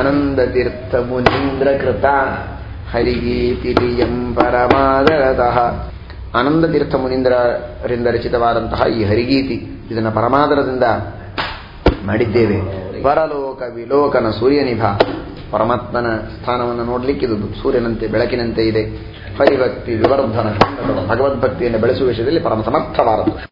ಆನಂದತೀರ್ಥ ಮುನೀಂದ್ರ ಕೃತ ಹರಿಗೀತಿರಿಯಂ ಪರಮಾದರತಃ. ಆನಂದತೀರ್ಥ ಮುನೀಂದ್ರರಿಂದ ರಚಿತವಾದಂತಹ ಈ ಹರಿಗೀತಿ ಇದನ್ನು ಪರಮಾದರದಿಂದ ಮಾಡಿದ್ದೇವೆ. ಪರಲೋಕ ವಿಲೋಕನ ಸೂರ್ಯನಿಭ. ಪರಮಾತ್ಮನ ಸ್ಥಾನವನ್ನು ನೋಡಲಿಕ್ಕೆ ಇದು ಸೂರ್ಯನಂತೆ, ಬೆಳಕಿನಂತೆ ಇದೆ. ಹರಿಭಕ್ತಿ ವಿವರ್ಧನ, ಭಗವದ್ಭಕ್ತಿಯನ್ನು ಬೆಳೆಸುವ ವಿಷಯದಲ್ಲಿ ಪರಮ ಸಮರ್ಥವಾದದ್ದು